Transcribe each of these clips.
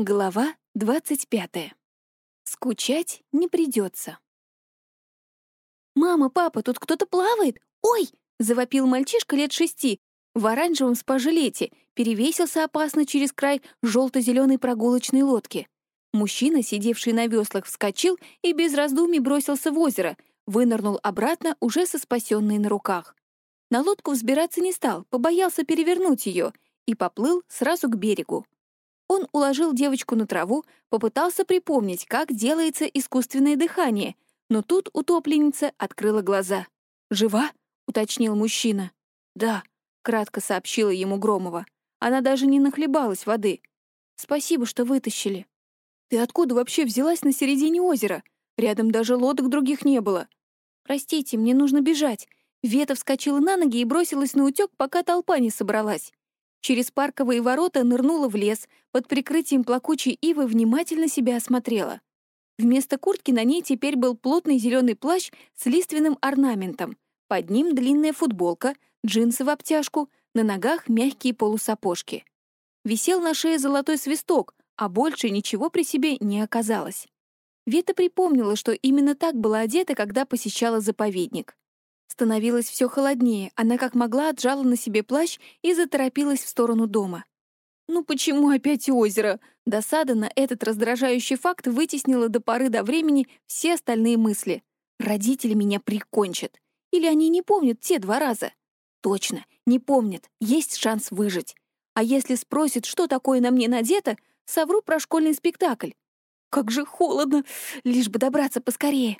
Глава 25. Скучать не придется. «Мама, папа, тут кто-то плавает! Ой!» — завопил мальчишка лет шести. В оранжевом спажелете перевесился опасно через край желто-зеленой прогулочной лодки. Мужчина, сидевший на веслах, вскочил и без раздумий бросился в озеро, вынырнул обратно уже со спасенной на руках. На лодку взбираться не стал, побоялся перевернуть ее и поплыл сразу к берегу. Он уложил девочку на траву, попытался припомнить, как делается искусственное дыхание, но тут утопленница открыла глаза. «Жива?» — уточнил мужчина. «Да», — кратко сообщила ему Громова. Она даже не нахлебалась воды. «Спасибо, что вытащили». «Ты откуда вообще взялась на середине озера? Рядом даже лодок других не было». «Простите, мне нужно бежать». Вета вскочила на ноги и бросилась на утёк, пока толпа не собралась. Через парковые ворота нырнула в лес, под прикрытием плакучей ивы внимательно себя осмотрела. Вместо куртки на ней теперь был плотный зеленый плащ с лиственным орнаментом. Под ним длинная футболка, джинсы в обтяжку, на ногах мягкие полусапожки. Висел на шее золотой свисток, а больше ничего при себе не оказалось. Вета припомнила, что именно так была одета, когда посещала заповедник. Становилось все холоднее, она как могла отжала на себе плащ и заторопилась в сторону дома. Ну почему опять озеро? Досада на этот раздражающий факт вытеснила до поры до времени все остальные мысли. Родители меня прикончат. Или они не помнят те два раза? Точно, не помнят, есть шанс выжить. А если спросят, что такое на мне надето, совру про школьный спектакль. Как же холодно, лишь бы добраться поскорее.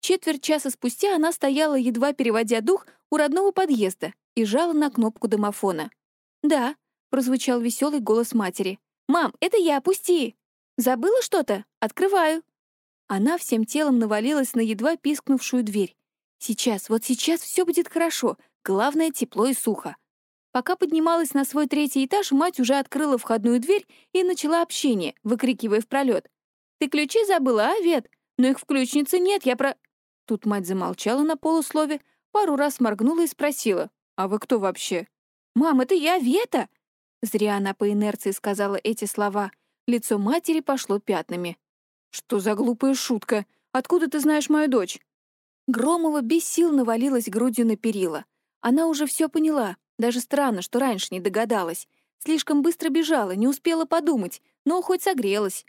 Четверть часа спустя она стояла, едва переводя дух, у родного подъезда и жала на кнопку домофона. «Да», — прозвучал веселый голос матери. «Мам, это я, пусти!» «Забыла что-то? Открываю!» Она всем телом навалилась на едва пискнувшую дверь. «Сейчас, вот сейчас все будет хорошо. Главное — тепло и сухо». Пока поднималась на свой третий этаж, мать уже открыла входную дверь и начала общение, выкрикивая в пролет. «Ты ключи забыла, а, Вет? Но их в ключнице нет, я про...» Тут мать замолчала на полуслове, пару раз моргнула и спросила, «А вы кто вообще?» «Мам, это я, Вета!» Зря она по инерции сказала эти слова. Лицо матери пошло пятнами. «Что за глупая шутка? Откуда ты знаешь мою дочь?» Громова без сил навалилась грудью на перила. Она уже все поняла. Даже странно, что раньше не догадалась. Слишком быстро бежала, не успела подумать, но хоть согрелась.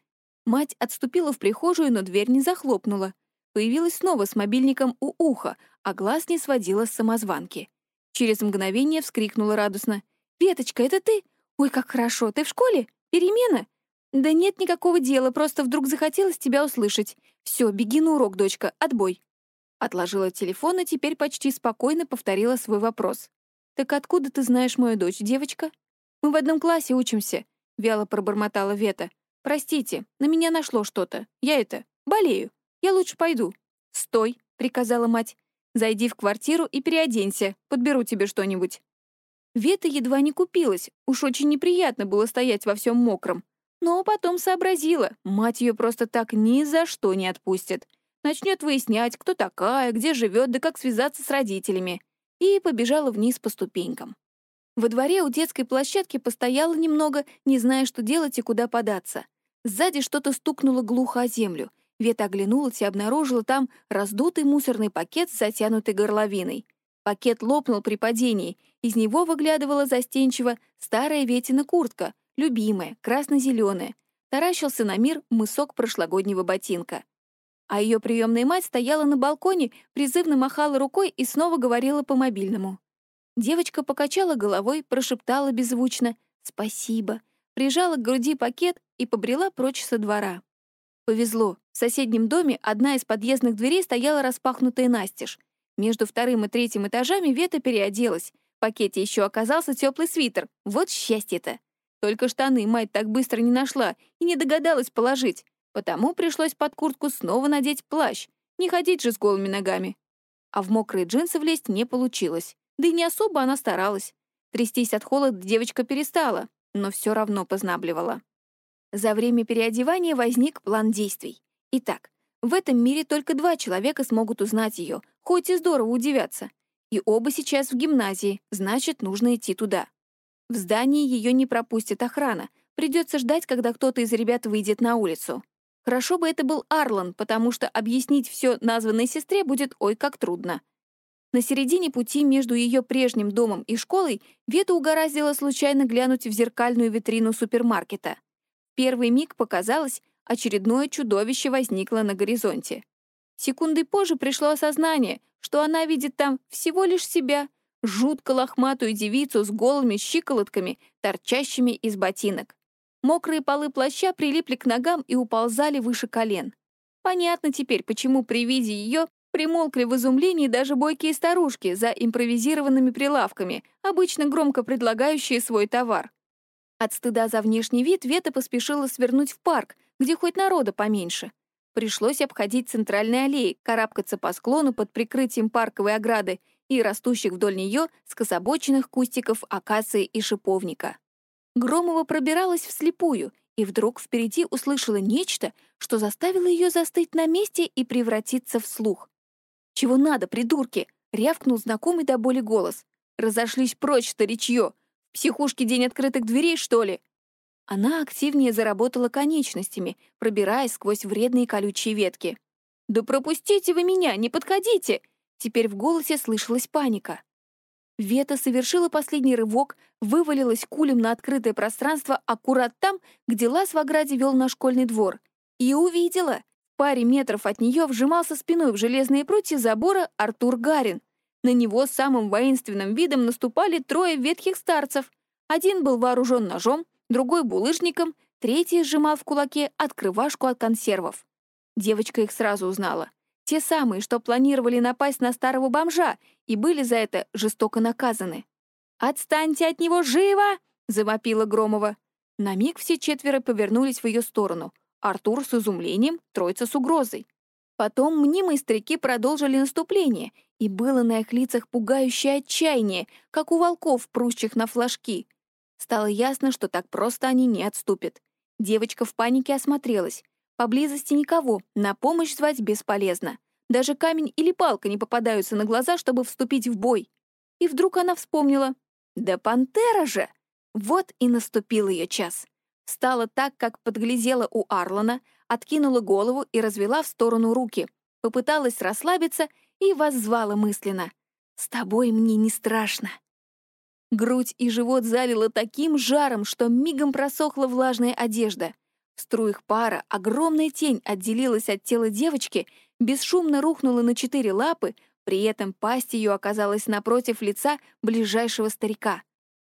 Мать отступила в прихожую, но дверь не захлопнула. Появилась снова с мобильником у уха, а глаз не сводила с самозванки. Через мгновение вскрикнула радостно. «Веточка, это ты? Ой, как хорошо! Ты в школе? Перемена?» «Да нет никакого дела, просто вдруг захотелось тебя услышать. Все, беги на урок, дочка, отбой». Отложила телефон и теперь почти спокойно повторила свой вопрос. «Так откуда ты знаешь мою дочь, девочка?» «Мы в одном классе учимся», — вяло пробормотала Вета. «Простите, на меня нашло что-то. Я это, болею». Я лучше пойду». «Стой», — приказала мать. «Зайди в квартиру и переоденься. Подберу тебе что-нибудь». Вета едва не купилась. Уж очень неприятно было стоять во всем мокром. Но потом сообразила, мать ее просто так ни за что не отпустит. Начнет выяснять, кто такая, где живет, да как связаться с родителями. И побежала вниз по ступенькам. Во дворе у детской площадки постояла немного, не зная, что делать и куда податься. Сзади что-то стукнуло глухо о землю. Вета оглянулась и обнаружила там раздутый мусорный пакет с затянутой горловиной. Пакет лопнул при падении, из него выглядывала застенчиво старая Ветина куртка, любимая, красно-зеленая. Таращился на мир мысок прошлогоднего ботинка. А ее приемная мать стояла на балконе, призывно махала рукой и снова говорила по мобильному. Девочка покачала головой, прошептала беззвучно «Спасибо», прижала к груди пакет и побрела прочь со двора. Повезло. В соседнем доме одна из подъездных дверей стояла распахнутая настежь. Между вторым и третьим этажами Вета переоделась. В пакете еще оказался теплый свитер. Вот счастье-то. Только штаны мать так быстро не нашла и не догадалась положить. Потому пришлось под куртку снова надеть плащ. Не ходить же с голыми ногами. А в мокрые джинсы влезть не получилось. Да и не особо она старалась. Трястись от холода девочка перестала, но все равно познабливала. За время переодевания возник план действий. Итак, в этом мире только два человека смогут узнать ее, хоть и здорово удивятся. И оба сейчас в гимназии, значит, нужно идти туда. В здании ее не пропустит охрана, Придется ждать, когда кто-то из ребят выйдет на улицу. Хорошо бы это был Арлан, потому что объяснить все названной сестре будет ой как трудно. На середине пути между ее прежним домом и школой Вета угораздила случайно глянуть в зеркальную витрину супермаркета. Первый миг показалось, очередное чудовище возникло на горизонте. Секунды позже пришло осознание, что она видит там всего лишь себя, жутко лохматую девицу с голыми щиколотками, торчащими из ботинок. Мокрые полы плаща прилипли к ногам и уползали выше колен. Понятно теперь, почему при виде ее Примолкли в изумлении даже бойкие старушки за импровизированными прилавками, обычно громко предлагающие свой товар. От стыда за внешний вид Вета поспешила свернуть в парк, где хоть народа поменьше. Пришлось обходить центральные аллеи, карабкаться по склону под прикрытием парковой ограды и растущих вдоль нее скособоченных кустиков акации и шиповника. Громова пробиралась вслепую, и вдруг впереди услышала нечто, что заставило ее застыть на месте и превратиться в слух. «Чего надо, придурки?» — рявкнул знакомый до боли голос. «Разошлись прочь, старичье! В психушке день открытых дверей, что ли?» Она активнее заработала конечностями, пробираясь сквозь вредные колючие ветки. «Да пропустите вы меня, не подходите!» Теперь в голосе слышалась паника. Вета совершила последний рывок, вывалилась кулем на открытое пространство аккурат там, где лаз в ограде вел на школьный двор. И увидела паре метров от нее вжимался спиной в железные прутья забора Артур Гарин. На него самым воинственным видом наступали трое ветхих старцев. Один был вооружен ножом, другой — булыжником, третий сжимал в кулаке открывашку от консервов. Девочка их сразу узнала. Те самые, что планировали напасть на старого бомжа и были за это жестоко наказаны. «Отстаньте от него живо!» — завопила Громова. На миг все четверо повернулись в ее сторону. Артур с изумлением, троица с угрозой. Потом мнимые старики продолжили наступление, и было на их лицах пугающее отчаяние, как у волков, прущих на флажки. Стало ясно, что так просто они не отступят. Девочка в панике осмотрелась. Поблизости никого, на помощь звать бесполезно. Даже камень или палка не попадаются на глаза, чтобы вступить в бой. И вдруг она вспомнила. «Да пантера же!» Вот и наступил ее час. Стала так, как подглядела у Арлана, откинула голову и развела в сторону руки. Попыталась расслабиться и воззвала мысленно. «С тобой мне не страшно». Грудь и живот залило таким жаром, что мигом просохла влажная одежда. В струях пара огромная тень отделилась от тела девочки, бесшумно рухнула на четыре лапы, при этом пасть ее оказалась напротив лица ближайшего старика.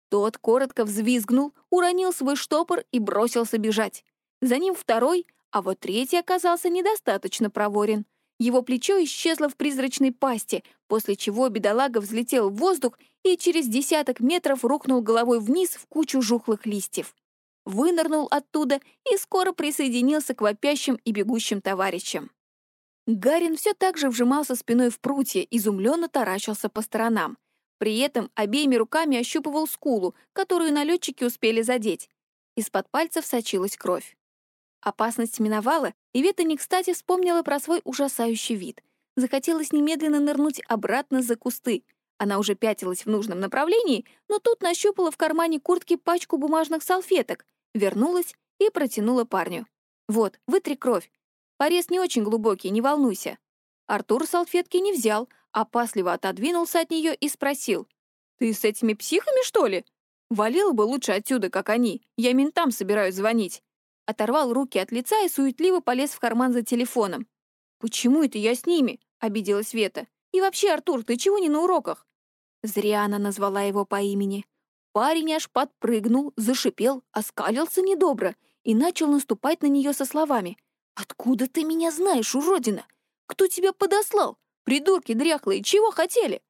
Тот коротко взвизгнул, уронил свой штопор и бросился бежать. За ним второй, а вот третий оказался недостаточно проворен. Его плечо исчезло в призрачной пасти, после чего бедолага взлетел в воздух и через десяток метров рухнул головой вниз в кучу жухлых листьев. Вынырнул оттуда и скоро присоединился к вопящим и бегущим товарищам. Гарин все так же вжимался спиной в прутья, изумленно таращился по сторонам. При этом обеими руками ощупывал скулу, которую налетчики успели задеть. Из-под пальцев сочилась кровь. Опасность миновала, и Вета не кстати вспомнила про свой ужасающий вид. Захотелось немедленно нырнуть обратно за кусты. Она уже пятилась в нужном направлении, но тут нащупала в кармане куртки пачку бумажных салфеток, вернулась и протянула парню. «Вот, вытри кровь. Порез не очень глубокий, не волнуйся». Артур салфетки не взял, опасливо отодвинулся от нее и спросил. «Ты с этими психами, что ли? Валила бы лучше отсюда, как они. Я ментам собираюсь звонить». Оторвал руки от лица и суетливо полез в карман за телефоном. «Почему это я с ними?» — обиделась Света. «И вообще, Артур, ты чего не на уроках?» Зря она назвала его по имени. Парень аж подпрыгнул, зашипел, оскалился недобро и начал наступать на нее со словами. «Откуда ты меня знаешь, уродина? Кто тебя подослал? Придурки дряхлые, чего хотели?»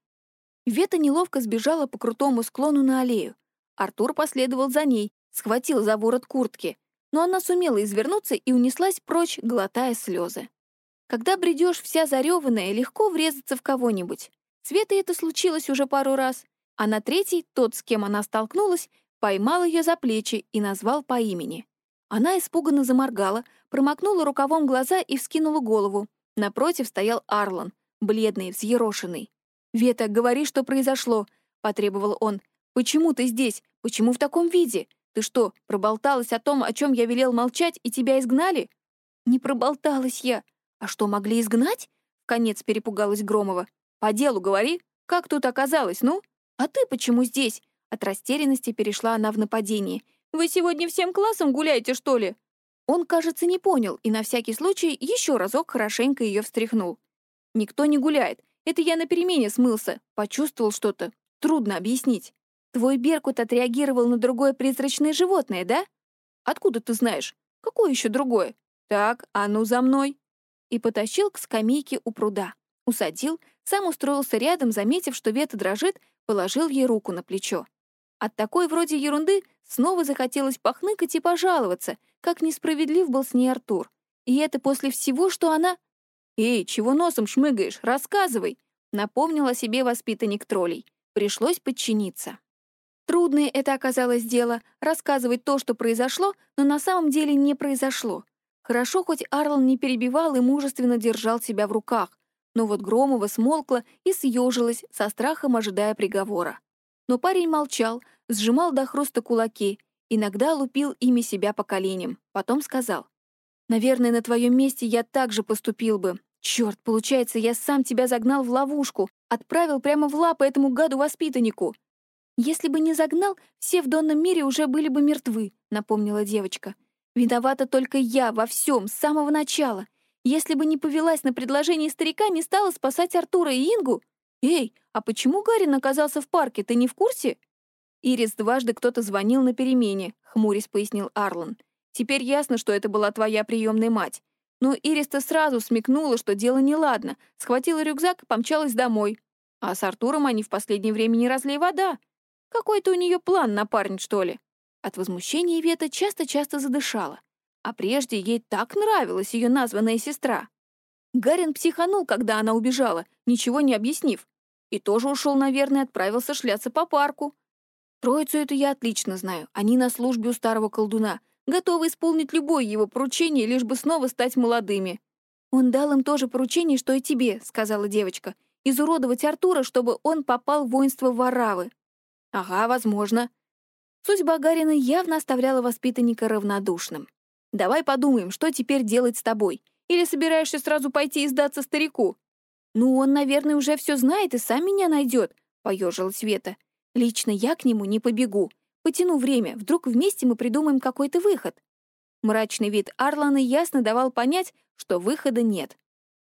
Вета неловко сбежала по крутому склону на аллею. Артур последовал за ней, схватил за ворот куртки, но она сумела извернуться и унеслась прочь, глотая слезы. Когда бредешь вся зареванная, легко врезаться в кого-нибудь. Света это случилось уже пару раз, а на третий, тот, с кем она столкнулась, поймал ее за плечи и назвал по имени. Она испуганно заморгала, промокнула рукавом глаза и вскинула голову. Напротив стоял Арлан — бледный, взъерошенный. «Вета, говори, что произошло», — потребовал он. «Почему ты здесь? Почему в таком виде? Ты что, проболталась о том, о чем я велел молчать, и тебя изгнали?» «Не проболталась я. А что, могли изгнать?» — конец перепугалась Громова. «По делу говори. Как тут оказалось, ну? А ты почему здесь?» От растерянности перешла она в нападение. «Вы сегодня всем классом гуляете, что ли?» Он, кажется, не понял и на всякий случай еще разок хорошенько ее встряхнул. «Никто не гуляет. Это я на перемене смылся. Почувствовал что-то. Трудно объяснить. Твой Беркут отреагировал на другое призрачное животное, да? Откуда ты знаешь? Какое еще другое? Так, а ну за мной!» И потащил к скамейке у пруда. Усадил, сам устроился рядом, заметив, что Вета дрожит, положил ей руку на плечо. От такой вроде ерунды снова захотелось похныкать и пожаловаться, как несправедлив был с ней Артур. И это после всего, что она... «Эй, чего носом шмыгаешь? Рассказывай!» Напомнил о себе воспитанник троллей. Пришлось подчиниться. Трудное это оказалось дело — рассказывать то, что произошло, но на самом деле не произошло. Хорошо, хоть Арлан не перебивал и мужественно держал себя в руках, но вот Громова смолкла и съежилась, со страхом ожидая приговора. Но парень молчал, сжимал до хруста кулаки, иногда лупил ими себя по коленям, потом сказал. «Наверное, на твоем месте я так же поступил бы. Черт, получается, я сам тебя загнал в ловушку, отправил прямо в лапы этому гаду-воспитаннику. Если бы не загнал, все в донном мире уже были бы мертвы», — напомнила девочка. «Виновата только я во всем, с самого начала. Если бы не повелась на предложение старика, не стала спасать Артура и Ингу. Эй, а почему Гарин оказался в парке, ты не в курсе?» «Ирис дважды кто-то звонил на перемене», — хмурясь пояснил Арлан. «Теперь ясно, что это была твоя приемная мать. Но Ирис-то сразу смекнула, что дело неладно, схватила рюкзак и помчалась домой. А с Артуром они в последнее время не разлей вода. Какой-то у нее план напарнить, что ли? От возмущения Вета часто-часто задышала. А прежде ей так нравилась ее названная сестра. Гарин психанул, когда она убежала, ничего не объяснив. И тоже ушел, наверное, отправился шляться по парку. Троицу эту я отлично знаю. Они на службе у старого колдуна, готовы исполнить любое его поручение, лишь бы снова стать молодыми. «Он дал им тоже поручение, что и тебе», — сказала девочка. «Изуродовать Артура, чтобы он попал в воинство Варавы. Ага, возможно. Судьба Гарина явно оставляла воспитанника равнодушным. Давай подумаем, что теперь делать с тобой. Или собираешься сразу пойти и сдаться старику? Ну, он, наверное, уже все знает и сам меня найдет, поежилась Света. Лично я к нему не побегу. Потяну время, вдруг вместе мы придумаем какой-то выход. Мрачный вид Арлана ясно давал понять, что выхода нет.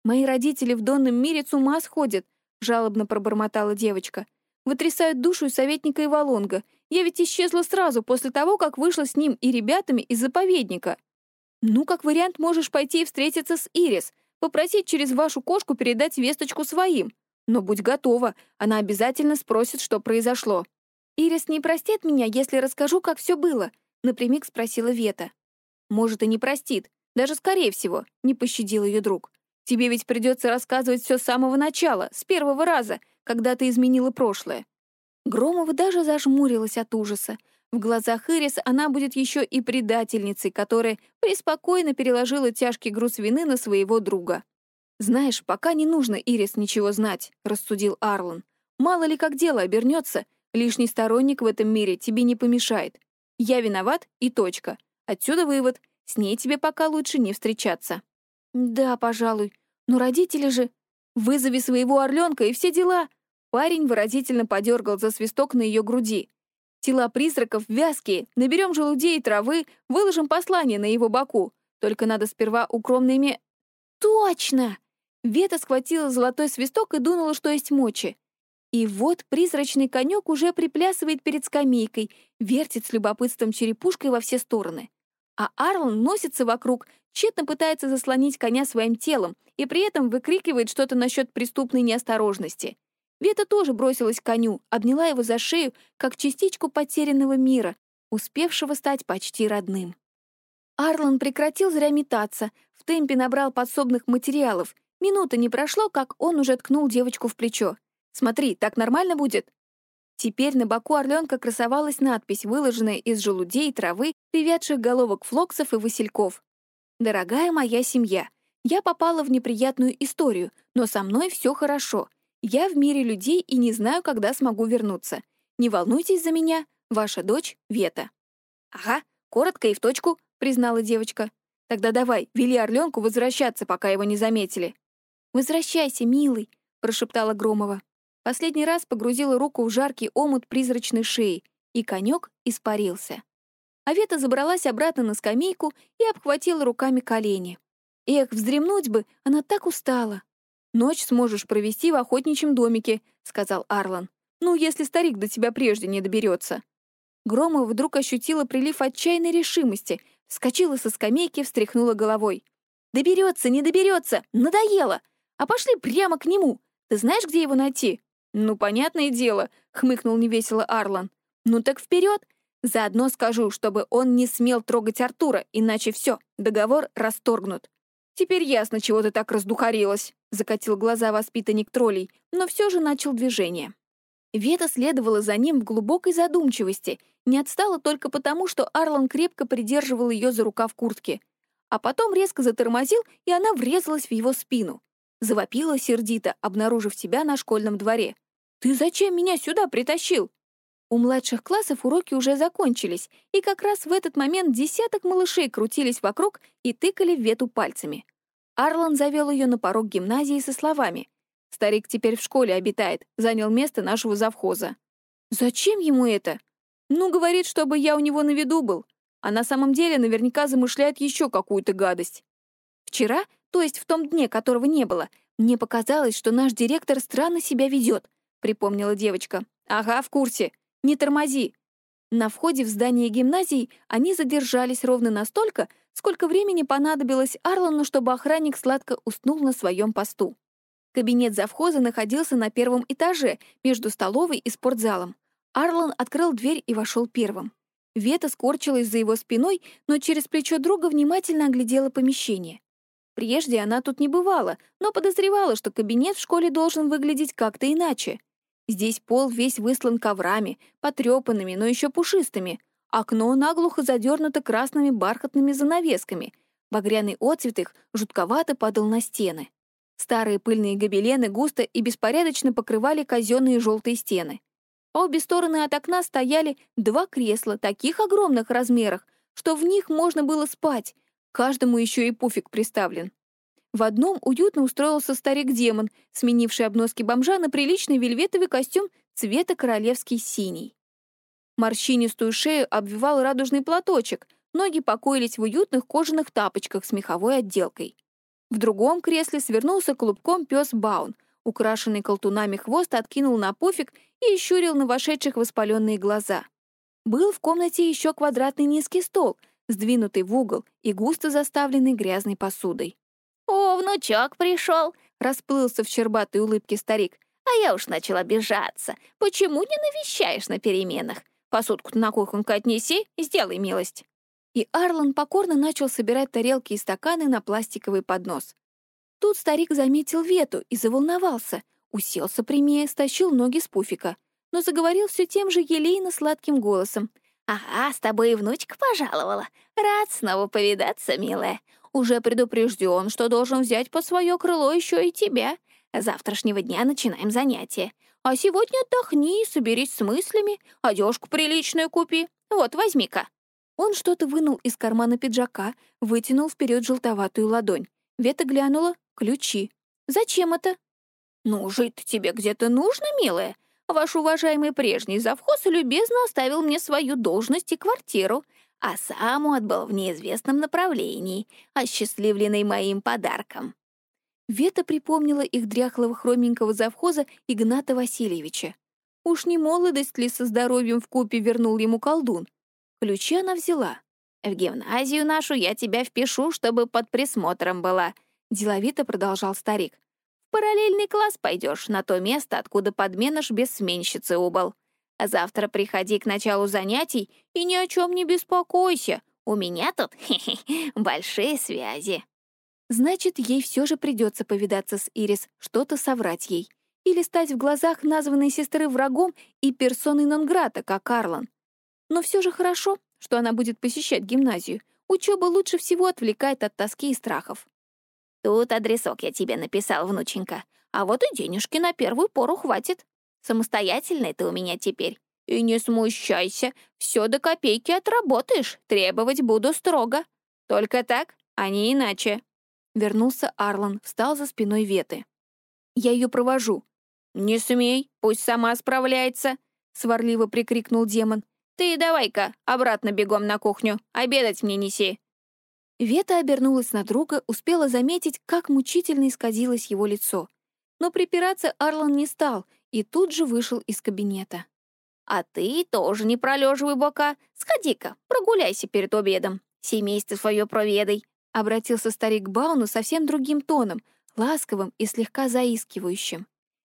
«Мои родители в донном мире с ума сходят», — жалобно пробормотала девочка. Вытрясают душу советника Иволонга. Я ведь исчезла сразу после того, как вышла с ним и ребятами из заповедника. Ну, как вариант, можешь пойти и встретиться с Ирис, попросить через вашу кошку передать весточку своим. Но будь готова, она обязательно спросит, что произошло. «Ирис не простит меня, если расскажу, как все было?» — напрямик спросила Вета. «Может, и не простит. Даже скорее всего», — не пощадил ее друг. «Тебе ведь придется рассказывать все с самого начала, с первого раза, когда ты изменила прошлое. Громова даже зажмурилась от ужаса. В глазах Ирис она будет еще и предательницей, которая преспокойно переложила тяжкий груз вины на своего друга. «Знаешь, пока не нужно, Ирис, ничего знать», — рассудил Арлан. «Мало ли как дело обернется, лишний сторонник в этом мире тебе не помешает. Я виноват и точка. Отсюда вывод, с ней тебе пока лучше не встречаться». «Да, пожалуй. Но родители же...» Вызови своего орленка и все дела!» Парень выразительно подергал за свисток на ее груди. «Тела призраков вязкие, наберем желудей и травы, выложим послание на его боку. Только надо сперва укромными...» «Точно!» Вета схватила золотой свисток и дунула, что есть мочи. И вот призрачный конек уже приплясывает перед скамейкой, вертит с любопытством черепушкой во все стороны. А Арлан носится вокруг, тщетно пытается заслонить коня своим телом и при этом выкрикивает что-то насчет преступной неосторожности. Вета тоже бросилась к коню, обняла его за шею, как частичку потерянного мира, успевшего стать почти родным. Арлан прекратил зря метаться, в темпе набрал подсобных материалов. Минута не прошло, как он уже ткнул девочку в плечо. «Смотри, так нормально будет?» Теперь на боку орленка красовалась надпись, выложенная из желудей, травы, привядших головок флоксов и васильков. «Дорогая моя семья, я попала в неприятную историю, но со мной все хорошо. Я в мире людей и не знаю, когда смогу вернуться. Не волнуйтесь за меня, ваша дочь Вета». «Ага, коротко и в точку», — признала девочка. «Тогда давай, вели Орленку возвращаться, пока его не заметили». «Возвращайся, милый», — прошептала Громова. Последний раз погрузила руку в жаркий омут призрачной шеи, и конек испарился. Авета забралась обратно на скамейку и обхватила руками колени. Эх, вздремнуть бы, она так устала. «Ночь сможешь провести в охотничьем домике», — сказал Арлан. «Ну, если старик до тебя прежде не доберется». Громова вдруг ощутила прилив отчаянной решимости, вскочила со скамейки, встряхнула головой. «Доберется, не доберется! Надоело! А пошли прямо к нему! Ты знаешь, где его найти?» «Ну, понятное дело», — хмыкнул невесело Арлан. «Ну так вперед! Заодно скажу, чтобы он не смел трогать Артура, иначе все, договор расторгнут. Теперь ясно, чего ты так раздухарилась, закатил глаза воспитанник троллей, но все же начал движение. Вета следовала за ним в глубокой задумчивости, не отстала только потому, что Арлан крепко придерживал ее за рукав куртки. А потом резко затормозил, и она врезалась в его спину. Завопила сердито, обнаружив себя на школьном дворе. «Ты зачем меня сюда притащил?» У младших классов уроки уже закончились, и как раз в этот момент десяток малышей крутились вокруг и тыкали в вету пальцами. Арлан завел ее на порог гимназии со словами. «Старик теперь в школе обитает, занял место нашего завхоза». «Зачем ему это?» «Ну, говорит, чтобы я у него на виду был. А на самом деле наверняка замышляет еще какую-то гадость». «Вчера, то есть в том дне, которого не было, мне показалось, что наш директор странно себя ведет», — припомнила девочка. «Ага, в курсе. Не тормози!» На входе в здание гимназии они задержались ровно настолько, сколько времени понадобилось Арлану, чтобы охранник сладко уснул на своем посту. Кабинет завхоза находился на первом этаже, между столовой и спортзалом. Арлан открыл дверь и вошел первым. Вета скорчилась за его спиной, но через плечо друга внимательно оглядела помещение. Прежде она тут не бывала, но подозревала, что кабинет в школе должен выглядеть как-то иначе — Здесь пол весь выслан коврами, потрепанными, но еще пушистыми. Окно наглухо задернуто красными бархатными занавесками. Багряный отцвет их жутковато падал на стены. Старые пыльные гобелены густо и беспорядочно покрывали казенные желтые стены. По обе стороны от окна стояли два кресла таких огромных размерах, что в них можно было спать. Каждому еще и пуфик приставлен. В одном уютно устроился старик-демон, сменивший обноски бомжа на приличный вельветовый костюм цвета королевский синий. Морщинистую шею обвивал радужный платочек, ноги покоились в уютных кожаных тапочках с меховой отделкой. В другом кресле свернулся клубком пес Баун, украшенный колтунами хвост откинул на пуфик и щурил на вошедших воспаленные глаза. Был в комнате еще квадратный низкий стол, сдвинутый в угол и густо заставленный грязной посудой. «О, внучок пришел!» — расплылся в щербатой улыбке старик. «А я уж начал обижаться. Почему не навещаешь на переменах? Посудку на кухонку отнеси, сделай милость». И Арлан покорно начал собирать тарелки и стаканы на пластиковый поднос. Тут старик заметил Вету и заволновался, уселся прямее, стащил ноги с пуфика, но заговорил все тем же елейно-сладким голосом. «Ага, с тобой и внучка пожаловала. Рад снова повидаться, милая уже предупрежден, что должен взять под свое крыло еще и тебя. Завтрашнего дня начинаем занятия. А сегодня отдохни, соберись с мыслями, одежку приличную купи. Вот, возьми-ка». Он что-то вынул из кармана пиджака, вытянул вперед желтоватую ладонь. Вета глянула — ключи. «Зачем это?» «Ну, жить тебе где-то нужно, милая. Ваш уважаемый прежний завхоз любезно оставил мне свою должность и квартиру а сам отбыл в неизвестном направлении, осчастливленный моим подарком. Вета припомнила их дряхлого хроменького завхоза Игната Васильевича. Уж не молодость ли со здоровьем в купе вернул ему колдун? Ключи она взяла. «В гимназию нашу я тебя впишу, чтобы под присмотром была», — деловито продолжал старик. «В параллельный класс пойдешь на то место, откуда подменыш без сменщицы убыл. А завтра приходи к началу занятий и ни о чем не беспокойся. У меня тут большие связи». Значит, ей все же придется повидаться с Ирис, что-то соврать ей. Или стать в глазах названной сестры врагом и персоной нон-грата, как Карлан. Но все же хорошо, что она будет посещать гимназию. Учеба лучше всего отвлекает от тоски и страхов. «Тут адресок я тебе написал, внученька. А вот и денежки на первую пору хватит. Самостоятельный ты у меня теперь. И не смущайся, все до копейки отработаешь, требовать буду строго. Только так, а не иначе». Вернулся Арлан, встал за спиной Веты. «Я ее провожу». «Не смей, пусть сама справляется», — сварливо прикрикнул демон. «Ты давай-ка обратно бегом на кухню, обедать мне неси». Вета обернулась на друга, успела заметить, как мучительно исказилось его лицо. Но припираться Арлан не стал и тут же вышел из кабинета. «А ты тоже не пролеживай бока. Сходи-ка, прогуляйся перед обедом. Семейство свое проведай», — обратился старик к Бауну совсем другим тоном, ласковым и слегка заискивающим.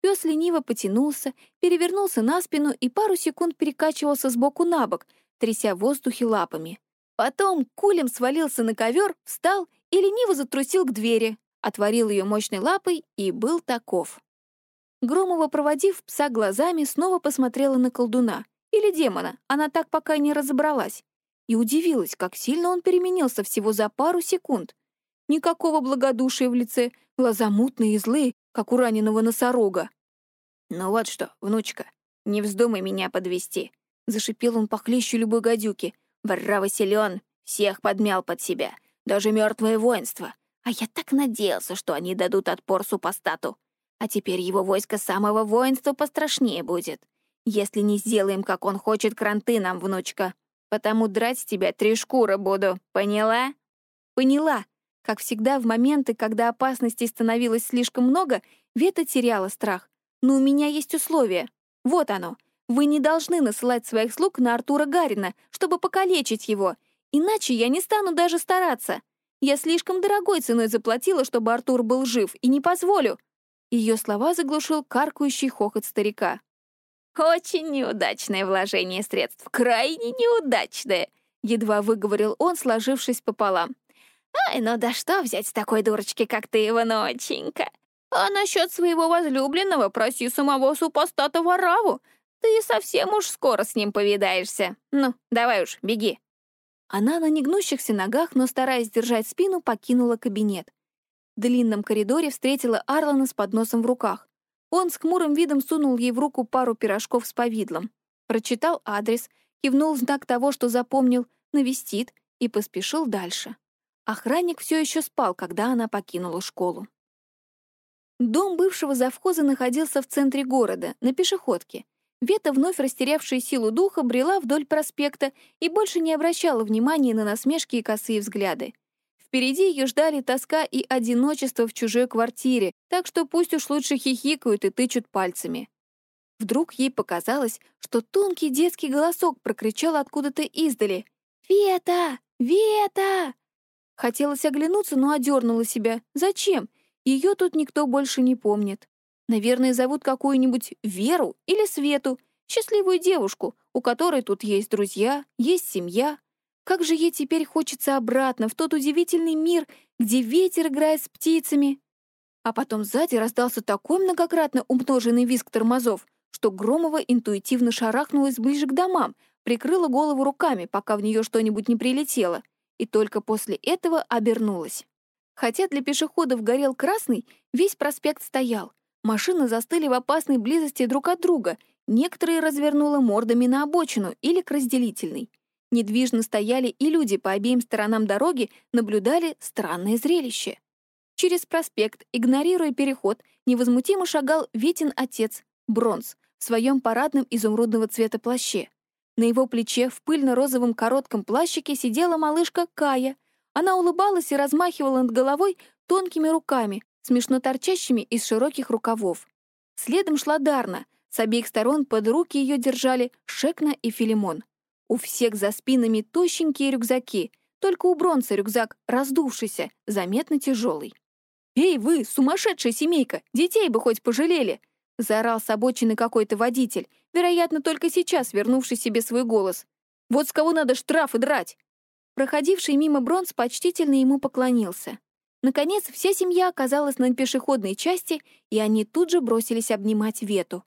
Пес лениво потянулся, перевернулся на спину и пару секунд перекачивался с боку на бок, тряся в воздухе лапами. Потом кулем свалился на ковер, встал и лениво затрусил к двери, отворил ее мощной лапой и был таков. Громова, проводив пса глазами, снова посмотрела на колдуна. Или демона, она так пока и не разобралась. И удивилась, как сильно он переменился всего за пару секунд. Никакого благодушия в лице, глаза мутные и злые, как у раненого носорога. «Ну вот что, внучка, не вздумай меня подвести, зашипел он похлеще любой гадюки. «Ворава силен, всех подмял под себя, даже мертвое воинство. А я так надеялся, что они дадут отпор супостату. А теперь его войско самого воинства пострашнее будет. Если не сделаем, как он хочет, кранты нам, внучка. Потому драть с тебя три шкуры буду, поняла?» «Поняла», как всегда, в моменты, когда опасностей становилось слишком много, Вета теряла страх. Но у меня есть условие. Вот оно. Вы не должны насылать своих слуг на Артура Гарина, чтобы покалечить его. Иначе я не стану даже стараться. Я слишком дорогой ценой заплатила, чтобы Артур был жив, и не позволю. Ее слова заглушил каркающий хохот старика. «Очень неудачное вложение средств, крайне неудачное», — едва выговорил он, сложившись пополам. «Ай, ну да что взять с такой дурочки, как ты, Иваноченька? А насчет своего возлюбленного проси самого супостата Вараву. Ты совсем уж скоро с ним повидаешься. Ну, давай уж, беги». Она на негнущихся ногах, но стараясь держать спину, покинула кабинет. Длинном коридоре встретила Арлана с подносом в руках. Он с хмурым видом сунул ей в руку пару пирожков с повидлом. Прочитал адрес, кивнул в знак того, что запомнил, навестит, и поспешил дальше. Охранник все еще спал, когда она покинула школу. Дом бывшего завхоза находился в центре города, на пешеходке. Вета, вновь растерявшая силу духа, брела вдоль проспекта и больше не обращала внимания на насмешки и косые взгляды. Впереди ее ждали тоска и одиночество в чужой квартире, так что пусть уж лучше хихикают и тычут пальцами. Вдруг ей показалось, что тонкий детский голосок прокричал откуда-то издали «Вета! Вета!» Хотелось оглянуться, но одернула себя. Зачем? Ее тут никто больше не помнит. Наверное, зовут какую-нибудь Веру или Свету, счастливую девушку, у которой тут есть друзья, есть семья. Как же ей теперь хочется обратно, в тот удивительный мир, где ветер играет с птицами. А потом сзади раздался такой многократно умноженный визг тормозов, что Громова интуитивно шарахнулась ближе к домам, прикрыла голову руками, пока в нее что-нибудь не прилетело — и только после этого обернулась. Хотя для пешеходов горел красный, весь проспект стоял. Машины застыли в опасной близости друг от друга, некоторые развернуло мордами на обочину или к разделительной. Недвижно стояли и люди по обеим сторонам дороги, наблюдали странное зрелище. Через проспект, игнорируя переход, невозмутимо шагал Витин отец, Бронз, в своем парадном изумрудного цвета плаще. На его плече в пыльно-розовом коротком плащике сидела малышка Кая. Она улыбалась и размахивала над головой тонкими руками, смешно торчащими из широких рукавов. Следом шла Дарна. С обеих сторон под руки ее держали Шекна и Филимон. У всех за спинами тощенькие рюкзаки, только у Бронца рюкзак раздувшийся, заметно тяжелый. «Эй, вы, сумасшедшая семейка! Детей бы хоть пожалели!» — заорал с обочины какой-то водитель, вероятно, только сейчас вернувший себе свой голос. «Вот с кого надо штрафы драть!» Проходивший мимо Бронз почтительно ему поклонился. Наконец, вся семья оказалась на пешеходной части, и они тут же бросились обнимать Вету.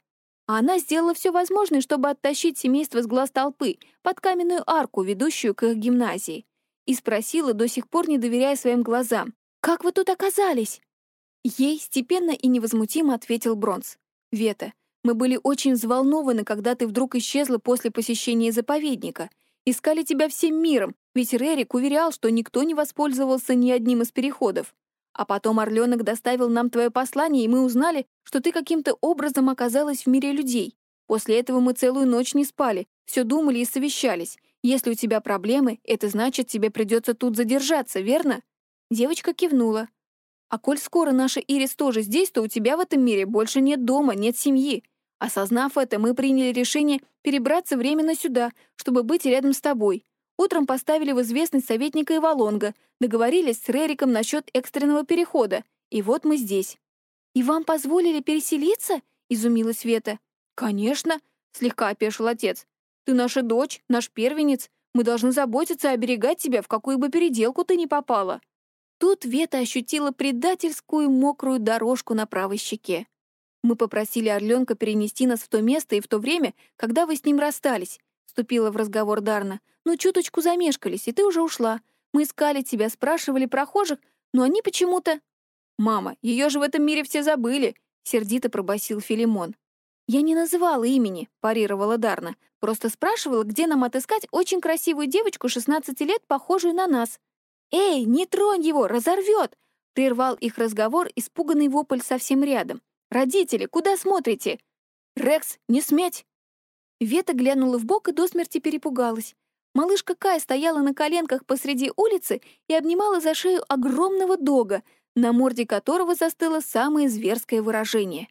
А она сделала все возможное, чтобы оттащить семейство с глаз толпы под каменную арку, ведущую к их гимназии, и спросила, до сих пор не доверяя своим глазам, «Как вы тут оказались?» Ей степенно и невозмутимо ответил Бронз. «Вета, Мы были очень взволнованы, когда ты вдруг исчезла после посещения заповедника. Искали тебя всем миром, ведь Рерик уверял, что никто не воспользовался ни одним из переходов. А потом Орленок доставил нам твое послание, и мы узнали, что ты каким-то образом оказалась в мире людей. После этого мы целую ночь не спали, все думали и совещались. Если у тебя проблемы, это значит, тебе придется тут задержаться, верно?» Девочка кивнула. «А коль скоро наша Ирис тоже здесь, то у тебя в этом мире больше нет дома, нет семьи. Осознав это, мы приняли решение перебраться временно сюда, чтобы быть рядом с тобой. Утром поставили в известность советника Иволонга, договорились с Рериком насчет экстренного перехода. И вот мы здесь». «И вам позволили переселиться?» — изумилась Вета. «Конечно», — слегка опешил отец. «Ты наша дочь, наш первенец. Мы должны заботиться и оберегать тебя, в какую бы переделку ты ни попала». Тут Вета ощутила предательскую мокрую дорожку на правой щеке. Мы попросили Орленка перенести нас в то место и в то время, когда вы с ним расстались, вступила в разговор Дарна. Ну, чуточку замешкались, и ты уже ушла. Мы искали тебя, спрашивали прохожих, но они почему-то... Мама, ее же в этом мире все забыли, сердито пробасил Филимон. «Я не называла имени», — парировала Дарна. «Просто спрашивала, где нам отыскать очень красивую девочку 16 лет, похожую на нас». «Эй, не тронь его, разорвет!» — прервал их разговор испуганный вопль совсем рядом. «Родители, куда смотрите?» «Рекс, не сметь!» Вета глянула в бок и до смерти перепугалась. Малышка Кай стояла на коленках посреди улицы и обнимала за шею огромного дога, на морде которого застыло самое зверское выражение.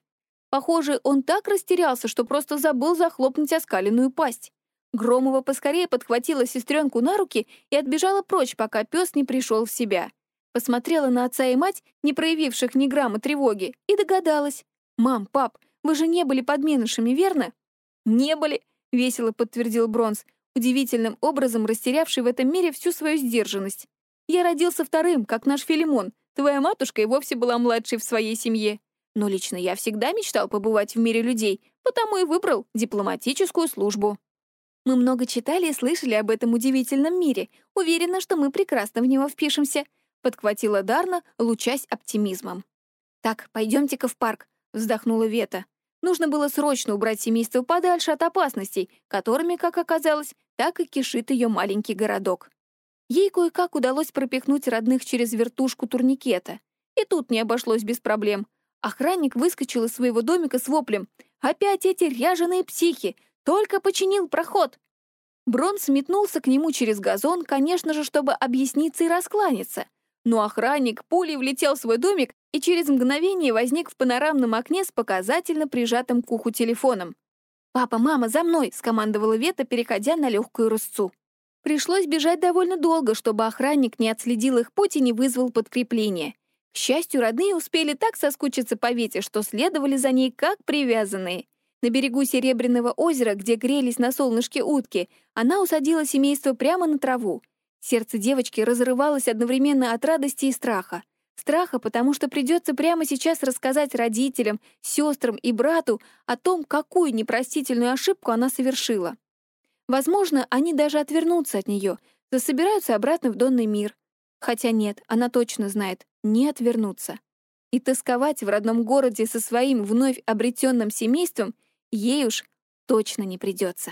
Похоже, он так растерялся, что просто забыл захлопнуть оскаленную пасть. Громова поскорее подхватила сестренку на руки и отбежала прочь, пока пес не пришел в себя. Посмотрела на отца и мать, не проявивших ни грамма тревоги, и догадалась. «Мам, пап, вы же не были подменышами, верно?» «Не были», — весело подтвердил Бронз, удивительным образом растерявший в этом мире всю свою сдержанность. «Я родился вторым, как наш Филимон. Твоя матушка и вовсе была младшей в своей семье. Но лично я всегда мечтал побывать в мире людей, потому и выбрал дипломатическую службу. Мы много читали и слышали об этом удивительном мире. Уверена, что мы прекрасно в него впишемся», — подхватила Дарна, лучась оптимизмом. «Так, пойдемте-ка в парк», — вздохнула Вета. Нужно было срочно убрать семейство подальше от опасностей, которыми, как оказалось, так и кишит ее маленький городок. Ей кое-как удалось пропихнуть родных через вертушку турникета. И тут не обошлось без проблем. Охранник выскочил из своего домика с воплем. «Опять эти ряженые психи! Только починил проход!» Бронс метнулся к нему через газон, конечно же, чтобы объясниться и раскланяться. Но охранник пулей влетел в свой домик и через мгновение возник в панорамном окне с показательно прижатым к уху телефоном. «Папа, мама, за мной!» — скомандовала Вета, переходя на легкую рысцу. Пришлось бежать довольно долго, чтобы охранник не отследил их путь и не вызвал подкрепление. К счастью, родные успели так соскучиться по Вете, что следовали за ней как привязанные. На берегу Серебряного озера, где грелись на солнышке утки, она усадила семейство прямо на траву. Сердце девочки разрывалось одновременно от радости и страха. Страха, потому что придется прямо сейчас рассказать родителям, сестрам и брату о том, какую непростительную ошибку она совершила. Возможно, они даже отвернутся от нее, засобираются обратно в донный мир. Хотя нет, она точно знает, не отвернуться. И тосковать в родном городе со своим вновь обретенным семейством ей уж точно не придется.